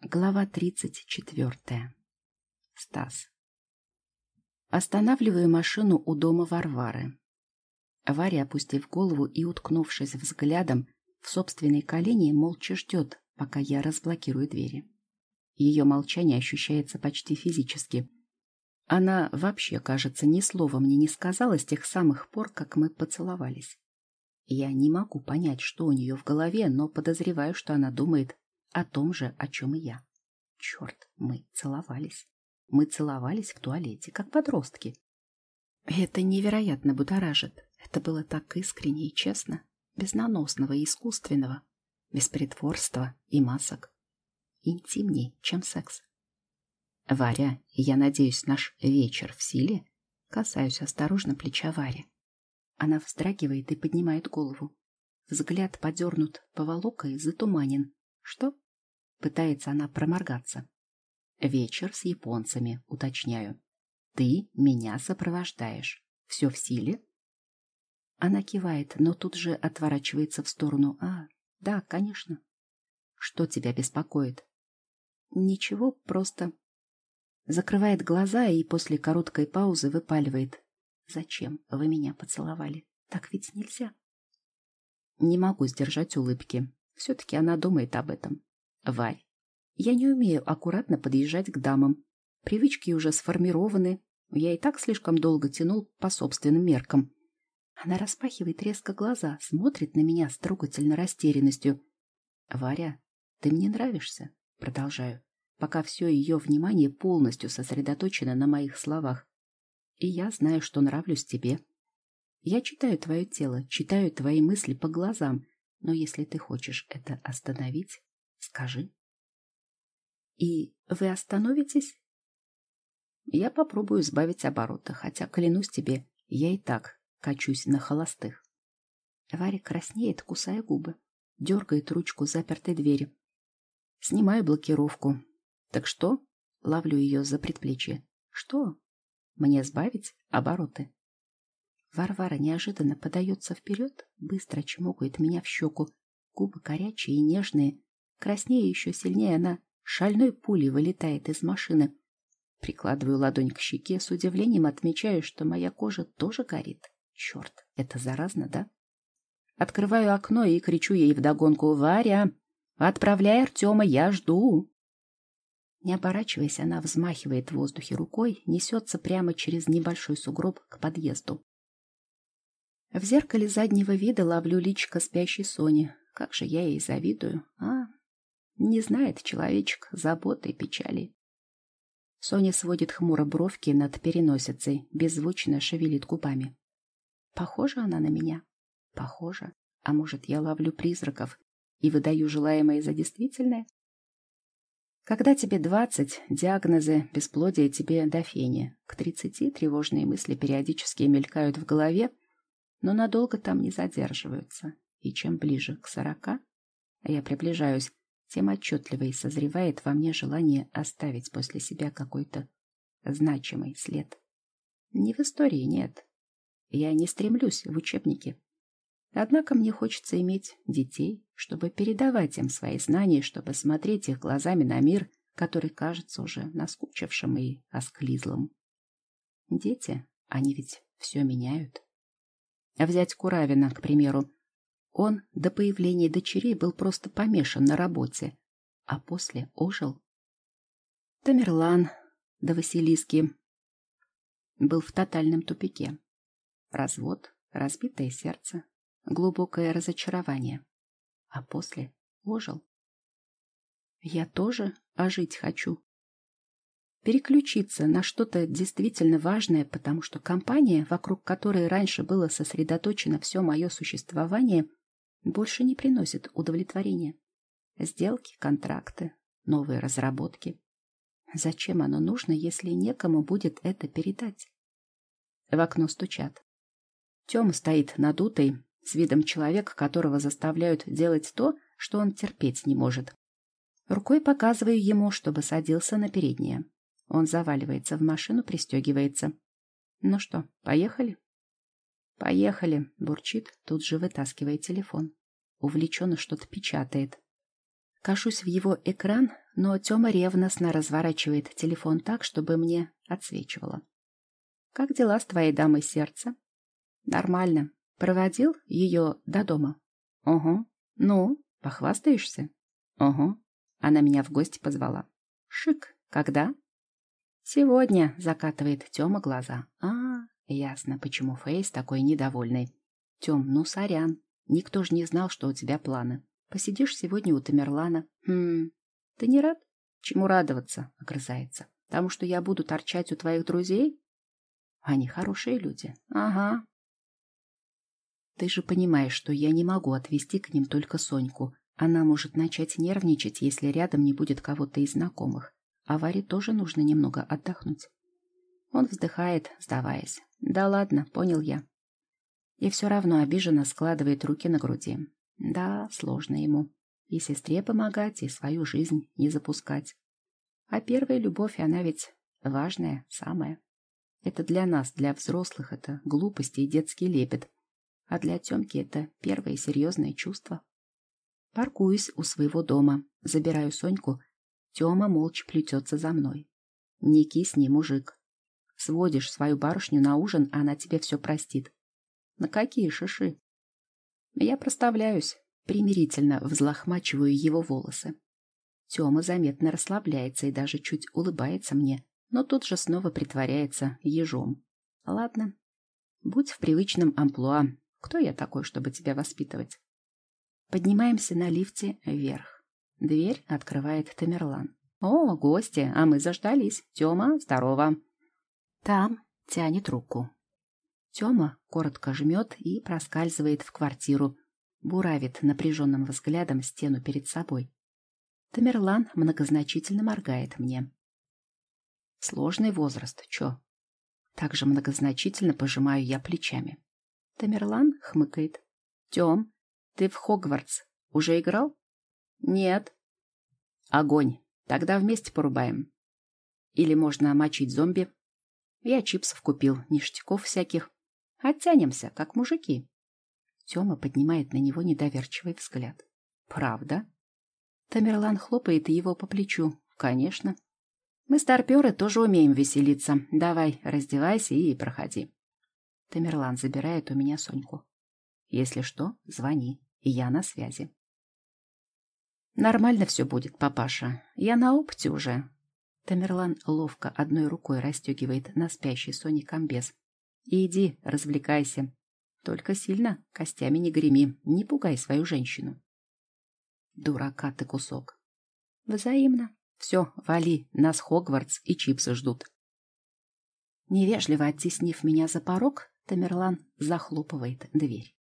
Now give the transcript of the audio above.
Глава тридцать четвертая. Стас. Останавливаю машину у дома Варвары. Варя, опустив голову и уткнувшись взглядом в собственные колени, молча ждет, пока я разблокирую двери. Ее молчание ощущается почти физически. Она вообще, кажется, ни слова мне не сказала с тех самых пор, как мы поцеловались. Я не могу понять, что у нее в голове, но подозреваю, что она думает о том же, о чем и я. Черт, мы целовались. Мы целовались в туалете, как подростки. Это невероятно будоражит. Это было так искренне и честно, без наносного и искусственного, без притворства и масок. Интимней, чем секс. Варя, я надеюсь, наш вечер в силе? Касаюсь осторожно плеча Вари. Она вздрагивает и поднимает голову. Взгляд подернут поволокой, затуманен. Что? Пытается она проморгаться. Вечер с японцами, уточняю. Ты меня сопровождаешь. Все в силе? Она кивает, но тут же отворачивается в сторону. А, да, конечно. Что тебя беспокоит? Ничего, просто... Закрывает глаза и после короткой паузы выпаливает. Зачем вы меня поцеловали? Так ведь нельзя. Не могу сдержать улыбки. Все-таки она думает об этом. Варь, я не умею аккуратно подъезжать к дамам. Привычки уже сформированы. Я и так слишком долго тянул по собственным меркам. Она распахивает резко глаза, смотрит на меня с трогательной растерянностью. «Варя, ты мне нравишься?» Продолжаю, пока все ее внимание полностью сосредоточено на моих словах. «И я знаю, что нравлюсь тебе. Я читаю твое тело, читаю твои мысли по глазам, но если ты хочешь это остановить, скажи». «И вы остановитесь?» Я попробую сбавить обороты, хотя, клянусь тебе, я и так Качусь на холостых. Варя краснеет, кусая губы. Дергает ручку запертой двери. Снимаю блокировку. Так что? Ловлю ее за предплечье. Что? Мне сбавить обороты? Варвара неожиданно подается вперед, быстро чмокает меня в щеку. Губы горячие и нежные. Краснее еще сильнее она шальной пулей вылетает из машины. Прикладываю ладонь к щеке, с удивлением отмечаю, что моя кожа тоже горит. Черт, это заразно, да? Открываю окно и кричу ей вдогонку «Варя, отправляй Артема, я жду!» Не оборачиваясь, она взмахивает в воздухе рукой, несется прямо через небольшой сугроб к подъезду. В зеркале заднего вида ловлю личико спящей Сони. Как же я ей завидую. А, не знает человечек заботы и печали. Соня сводит хмуро бровки над переносицей, беззвучно шевелит губами. Похожа она на меня? Похожа. А может, я ловлю призраков и выдаю желаемое за действительное? Когда тебе двадцать, диагнозы бесплодия тебе до фени. К тридцати тревожные мысли периодически мелькают в голове, но надолго там не задерживаются. И чем ближе к сорока, а я приближаюсь, тем отчетливее созревает во мне желание оставить после себя какой-то значимый след. Не в истории, нет, я не стремлюсь в учебники. Однако мне хочется иметь детей, чтобы передавать им свои знания, чтобы смотреть их глазами на мир, который кажется уже наскучившим и осклизлым. Дети, они ведь все меняют. Взять Куравина, к примеру. Он до появления дочерей был просто помешан на работе, а после ожил. Тамерлан до Василиски был в тотальном тупике. Развод, разбитое сердце, глубокое разочарование. А после ожил. Я тоже ожить хочу. Переключиться на что-то действительно важное, потому что компания, вокруг которой раньше было сосредоточено все мое существование, больше не приносит удовлетворения. Сделки, контракты, новые разработки. Зачем оно нужно, если некому будет это передать? В окно стучат. Тёма стоит надутый, с видом человека, которого заставляют делать то, что он терпеть не может. Рукой показываю ему, чтобы садился на переднее. Он заваливается в машину, пристегивается. «Ну что, поехали?» «Поехали», — бурчит, тут же вытаскивая телефон. Увлеченно что-то печатает. Кашусь в его экран, но Тёма ревностно разворачивает телефон так, чтобы мне отсвечивало. «Как дела с твоей дамой сердца?» «Нормально. Проводил ее до дома?» «Угу. Ну, похвастаешься?» «Угу. Она меня в гости позвала». «Шик. Когда?» «Сегодня», — закатывает Тёма глаза. «А, ясно, почему Фейс такой недовольный. Тём, ну сорян. Никто же не знал, что у тебя планы. Посидишь сегодня у Тамерлана. Хм, ты не рад? Чему радоваться? Огрызается. Потому что я буду торчать у твоих друзей? Они хорошие люди. Ага. Ты же понимаешь, что я не могу отвезти к ним только Соньку. Она может начать нервничать, если рядом не будет кого-то из знакомых. А Варе тоже нужно немного отдохнуть. Он вздыхает, сдаваясь. Да ладно, понял я. И все равно обиженно складывает руки на груди. Да, сложно ему. И сестре помогать, и свою жизнь не запускать. А первая любовь, она ведь важная, самая. Это для нас, для взрослых, это глупости и детский лепет. А для Тёмки это первое серьезное чувство. Паркуюсь у своего дома, забираю Соньку. Тёма молча плетется за мной. Не кисни, мужик. Сводишь свою барышню на ужин, а она тебе все простит. На какие шиши? Я проставляюсь, примирительно взлохмачиваю его волосы. Тёма заметно расслабляется и даже чуть улыбается мне, но тут же снова притворяется ежом. Ладно, будь в привычном амплуа. Кто я такой, чтобы тебя воспитывать? Поднимаемся на лифте вверх. Дверь открывает Тамерлан. «О, гости, а мы заждались. Тёма, здорово!» Там тянет руку. Тёма коротко жмет и проскальзывает в квартиру, буравит напряженным взглядом стену перед собой. Тамерлан многозначительно моргает мне. Сложный возраст, чё? Также многозначительно пожимаю я плечами. Тамерлан хмыкает. Тём, ты в Хогвартс уже играл? Нет. Огонь. Тогда вместе порубаем. Или можно мочить зомби. Я чипсов купил, ништяков всяких. Оттянемся, как мужики. Тёма поднимает на него недоверчивый взгляд. Правда? Тамерлан хлопает его по плечу. Конечно. Мы, старперы, тоже умеем веселиться. Давай, раздевайся и проходи. Тамерлан забирает у меня Соньку. Если что, звони, и я на связи. Нормально все будет, папаша. Я на опыте уже. Тамерлан ловко одной рукой расстегивает на спящей Соне комбез, иди, развлекайся. Только сильно костями не греми, не пугай свою женщину. Дурака ты кусок. Взаимно. Все, вали, нас Хогвартс и чипсы ждут. Невежливо оттеснив меня за порог, Тамерлан захлопывает дверь.